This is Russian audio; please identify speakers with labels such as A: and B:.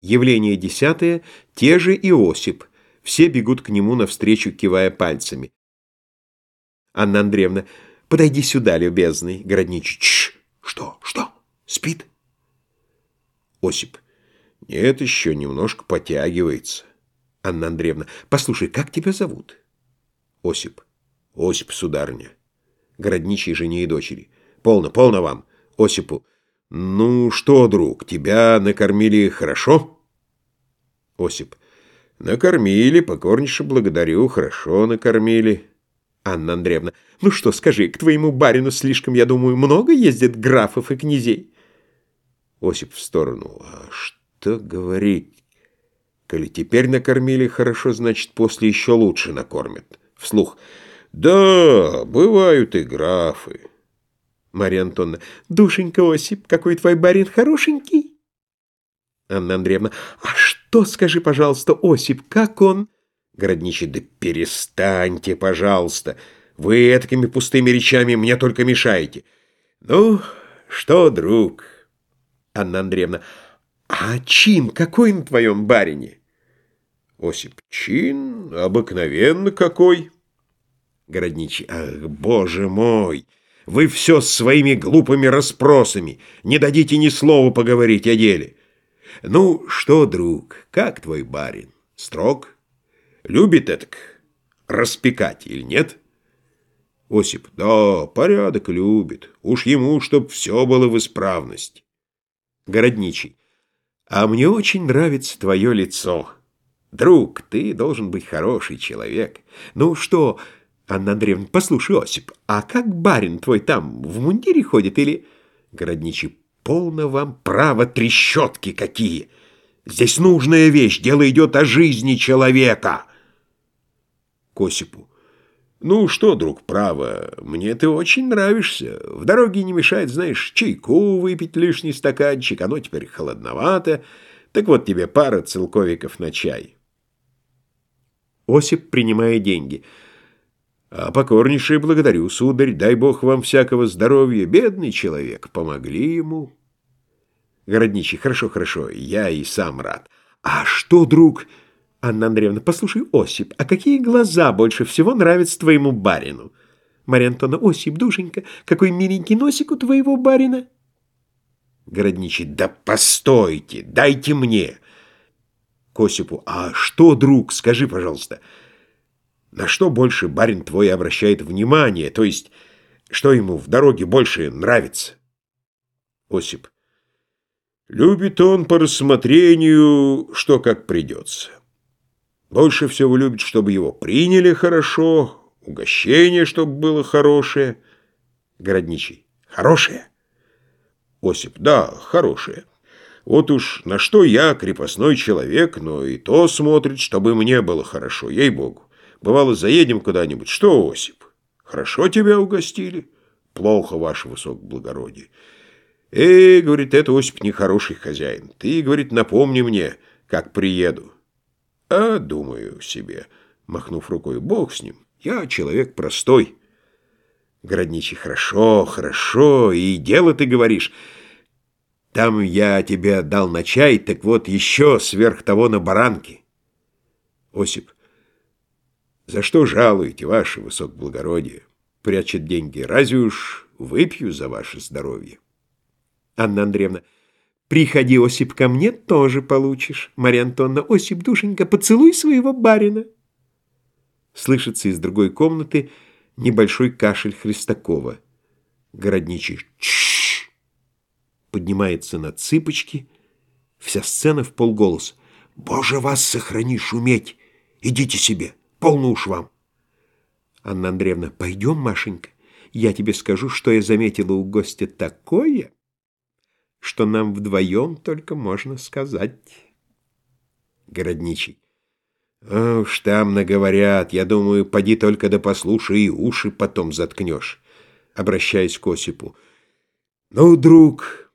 A: Явление десятое, те же Иосип. Все бегут к нему навстречу, кивая пальцами. Анна Андреевна, подойди сюда, любезный. Городничий, Чш! Что? Что? Спит? Осип. Нет, еще немножко потягивается. Анна Андреевна, послушай, как тебя зовут? Осип. Осип, сударыня. Городничий жене и дочери. Полно, полно вам. Осипу. «Ну что, друг, тебя накормили хорошо?» Осип. «Накормили, покорнейше благодарю, хорошо накормили». Анна Андреевна. «Ну что, скажи, к твоему барину слишком, я думаю, много ездит графов и князей?» Осип в сторону. «А что говорить? Коли теперь накормили хорошо, значит, после еще лучше накормят». Вслух. «Да, бывают и графы».
B: Марья Антоновна. Душенька Осип, какой твой барин хорошенький.
A: Анна Андреевна. А что, скажи, пожалуйста, Осип, как он? Городничий. Да перестаньте, пожалуйста. Вы этакими пустыми речами мне только мешаете. Ну, что, друг? Анна Андреевна. А чин какой на твоем барине? Осип. Чин обыкновенно какой. Городничий. Ах, боже мой! Вы все с своими глупыми расспросами. Не дадите ни слова поговорить о деле. Ну, что, друг, как твой барин? Строг? Любит это распекать или нет? Осип. Да, порядок любит. Уж ему, чтоб все было в исправности. Городничий. А мне очень нравится твое лицо. Друг, ты должен быть хороший человек. Ну что... Анна Андреевна, послушай, Осип, а как барин твой там в мундире ходит или... Городничий, полно вам право трещотки какие. Здесь нужная вещь, дело идет о жизни человека. К Осипу. Ну что, друг, право, мне ты очень нравишься. В дороге не мешает, знаешь, чайку выпить лишний стаканчик, оно теперь холодновато. Так вот тебе пара целковиков на чай. Осип, принимая деньги. А покорнейшее благодарю, сударь, дай бог вам всякого здоровья. Бедный человек, помогли ему. Городничий, хорошо, хорошо, я и сам рад. А что, друг... Анна Андреевна, послушай, Осип, а какие глаза больше всего нравятся твоему барину? Марья Антоновна, Осип, душенька, какой миленький носик у твоего барина. Городничий, да постойте, дайте мне. К Осипу, а что, друг, скажи, пожалуйста, — на что больше барин твой обращает внимание, то есть, что ему в дороге больше нравится? Осип. Любит он по рассмотрению, что как придется. Больше всего любит, чтобы его приняли хорошо, угощение, чтобы было хорошее. Городничий. Хорошее? Осип. Да, хорошее. Вот уж на что я, крепостной человек, но и то смотрит, чтобы мне было хорошо, ей-богу. Бывало, заедем куда-нибудь. Что, Осип, хорошо тебя угостили? Плохо, ваше высокоблагородие. Эй, говорит, это, Осип, нехороший хозяин. Ты, говорит, напомни мне, как приеду. А, думаю себе, махнув рукой, бог с ним. Я человек простой. Городничий, хорошо, хорошо, и дело ты говоришь. Там я тебе дал на чай, так вот еще сверх того на баранки. Осип, за что жалуете, ваше высокоблагородие? Прячет деньги. Разве уж выпью за ваше здоровье? Анна Андреевна. Приходи, Осип, ко мне, тоже получишь. Марья Антоновна. Осип, душенька, поцелуй своего барина. Слышится из другой комнаты небольшой кашель Христакова. Городничий. Чш! Поднимается на цыпочки. Вся сцена в полголоса. Боже, вас сохрани шуметь! Идите себе! Полно уж вам. Анна Андреевна, пойдем, Машенька. Я тебе скажу, что я заметила у гостя такое, что нам вдвоем только можно сказать. Городничий. А уж там наговорят. Я думаю, поди только да послушай, и уши потом заткнешь. Обращаясь к Осипу. Ну, друг,